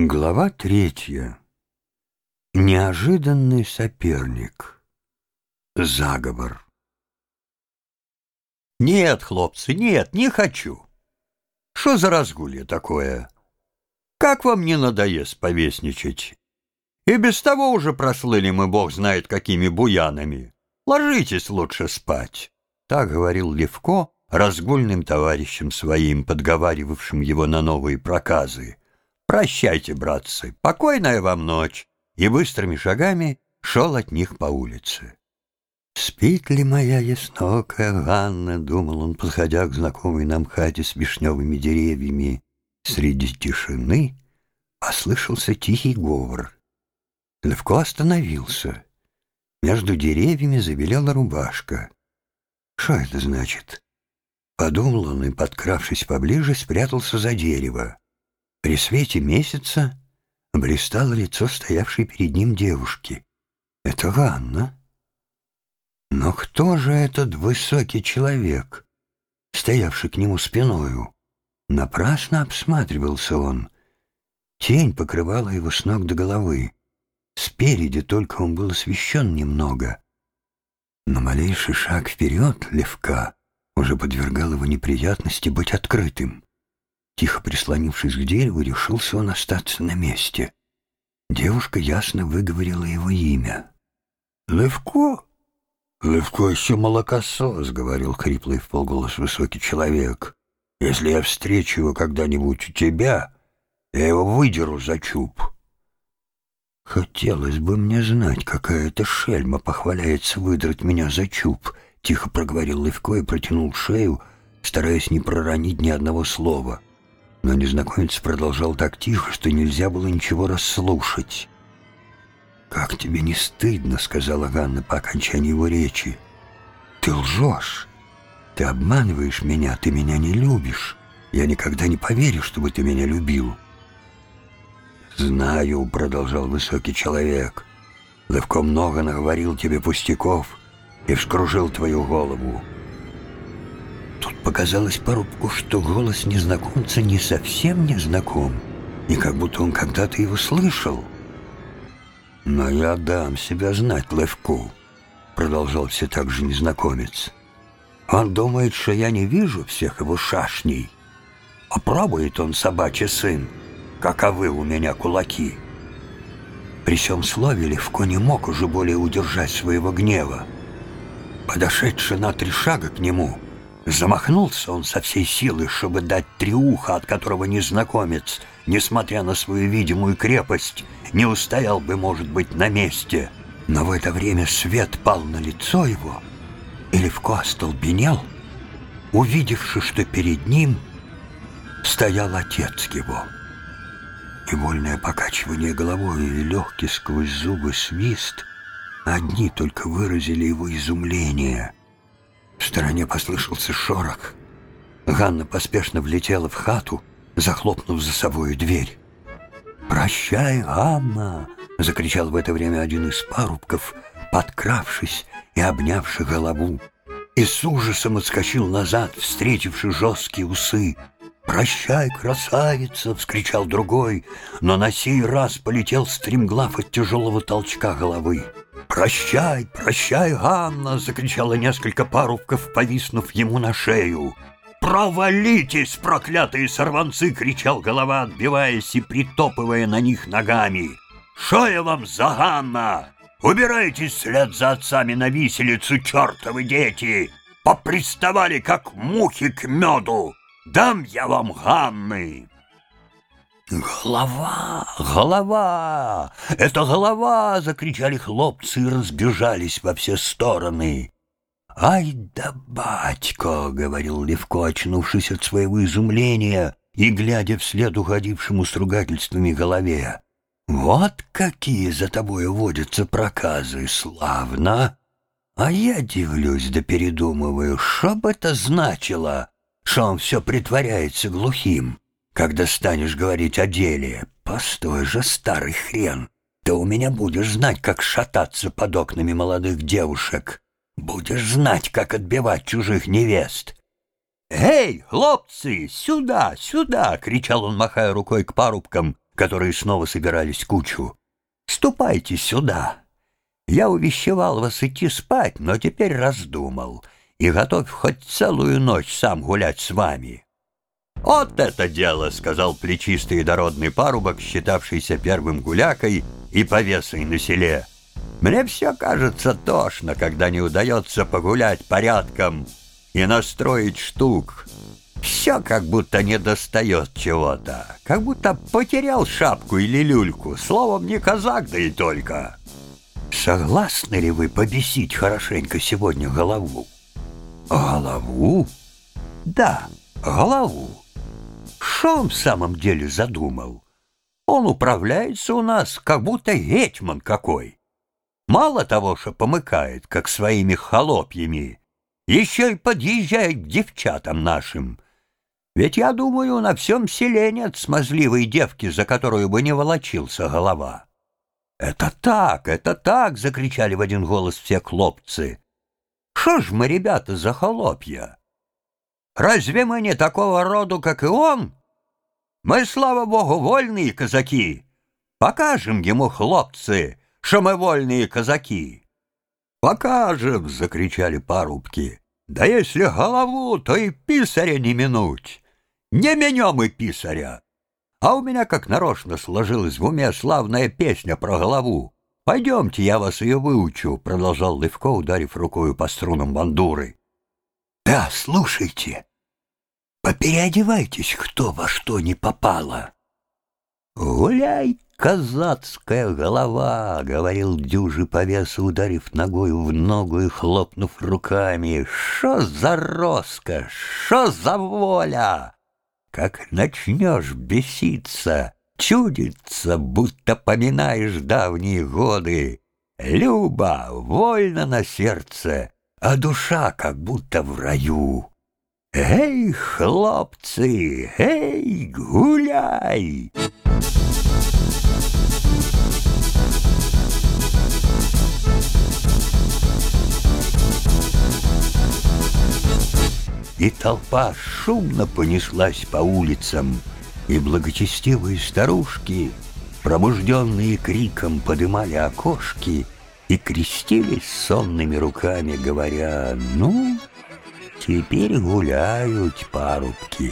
Глава третья. Неожиданный соперник. Заговор. Нет, хлопцы, нет, не хочу. Что за разгулье такое? Как вам не надоест повесничать? И без того уже прослыли мы, бог знает, какими буянами. Ложитесь лучше спать. Так говорил Левко разгульным товарищам своим, подговаривавшим его на новые проказы. «Прощайте, братцы, покойная вам ночь!» И быстрыми шагами шел от них по улице. «Спит ли моя яснокая Ганна?» — думал он, подходя к знакомой нам хате с вишневыми деревьями. Среди тишины послышался тихий говор. Левко остановился. Между деревьями забелела рубашка. Что это значит? Подумал он и, подкравшись поближе, спрятался за дерево. При свете месяца блистало лицо стоявшей перед ним девушки. Это Ганна. Но кто же этот высокий человек, стоявший к нему спиною? Напрасно обсматривался он. Тень покрывала его с ног до головы. Спереди только он был освещен немного. Но малейший шаг вперед левка уже подвергал его неприятности быть открытым. Тихо прислонившись к дереву, решился он остаться на месте. Девушка ясно выговорила его имя. «Левко? Левко еще молокосос», — говорил хриплый в полголос высокий человек. «Если я встречу его когда-нибудь у тебя, я его выдеру за чуб». «Хотелось бы мне знать, какая это шельма похваляется выдрать меня за чуб», — тихо проговорил Левко и протянул шею, стараясь не проронить ни одного слова. Но незнакомец продолжал так тихо, что нельзя было ничего расслушать. «Как тебе не стыдно?» — сказала Ганна по окончании его речи. «Ты лжешь. Ты обманываешь меня, ты меня не любишь. Я никогда не поверю, чтобы ты меня любил». «Знаю», — продолжал высокий человек. «Левко много наговорил тебе пустяков и вскружил твою голову. Тут показалось порубку, что голос незнакомца не совсем незнаком, и как будто он когда-то его слышал. «Но я дам себя знать Левку», — продолжал все так же незнакомец. «Он думает, что я не вижу всех его шашней. Попробует он, собачий сын, каковы у меня кулаки». При всем слове Левко не мог уже более удержать своего гнева. Подошедший на три шага к нему — Замахнулся он со всей силы, чтобы дать триуха, от которого незнакомец, несмотря на свою видимую крепость, не устоял бы, может быть, на месте. Но в это время свет пал на лицо его, и Левко остолбенел, увидевши, что перед ним стоял отец его. И вольное покачивание головой и легкий сквозь зубы свист одни только выразили его изумление — в стороне послышался шорох. Ганна поспешно влетела в хату, захлопнув за собою дверь. «Прощай, Ганна!» — закричал в это время один из парубков, подкравшись и обнявший голову. И с ужасом отскочил назад, встретивший жесткие усы. «Прощай, красавица!» — вскричал другой, но на сей раз полетел стремглав от тяжелого толчка головы. «Прощай, прощай, Ганна!» — закричало несколько парубков, повиснув ему на шею. «Провалитесь, проклятые сорванцы!» — кричал голова, отбиваясь и притопывая на них ногами. «Шо я вам за Ганна? Убирайтесь вслед за отцами на виселицу, чертовы дети! Поприставали, как мухи к меду! Дам я вам Ганны!» «Голова! Голова! Это голова!» — закричали хлопцы и разбежались во все стороны. «Ай да батько!» — говорил Левко, очнувшись от своего изумления и глядя вслед уходившему с ругательствами голове. «Вот какие за тобой водятся проказы! Славно! А я дивлюсь да передумываю, что бы это значило, что он все притворяется глухим!» Когда станешь говорить о деле, постой же, старый хрен, ты у меня будешь знать, как шататься под окнами молодых девушек. Будешь знать, как отбивать чужих невест. «Эй, хлопцы, сюда, сюда!» — кричал он, махая рукой к парубкам, которые снова собирались кучу. «Ступайте сюда. Я увещевал вас идти спать, но теперь раздумал. И готов хоть целую ночь сам гулять с вами». «Вот это дело!» — сказал плечистый и дородный парубок, считавшийся первым гулякой и повесой на селе. «Мне все кажется тошно, когда не удается погулять порядком и настроить штук. Все как будто не достает чего-то, как будто потерял шапку или люльку, словом, не казак, да и только». «Согласны ли вы побесить хорошенько сегодня голову?» «Голову?» «Да, голову. Что он в самом деле задумал? Он управляется у нас, как будто гетьман какой. Мало того, что помыкает, как своими холопьями, еще и подъезжает к девчатам нашим. Ведь, я думаю, на всем селе нет смазливой девки, за которую бы не волочился голова. «Это так, это так!» — закричали в один голос все хлопцы. «Шо ж мы, ребята, за холопья? Разве мы не такого роду, как и он?» Мы, слава богу, вольные казаки. Покажем ему, хлопцы, что мы вольные казаки. Покажем, закричали парубки. Да если голову, то и писаря не минуть. Не менем и писаря. А у меня как нарочно сложилась в уме славная песня про голову. «Пойдемте, я вас ее выучу», — продолжал Левко, ударив рукою по струнам бандуры. «Да, слушайте», Попереодевайтесь, кто во что не попало. Гуляй, казацкая голова, — говорил дюжи по ударив ногою в ногу и хлопнув руками. Шо за роскошь, шо за воля! Как начнешь беситься, чудиться, будто поминаешь давние годы. Люба, вольно на сердце, а душа как будто в раю. Эй, хлопцы, эй, гуляй! И толпа шумно понеслась по улицам, и благочестивые старушки, пробужденные криком, подымали окошки и крестились сонными руками, говоря «Ну, Теперь гуляют парубки.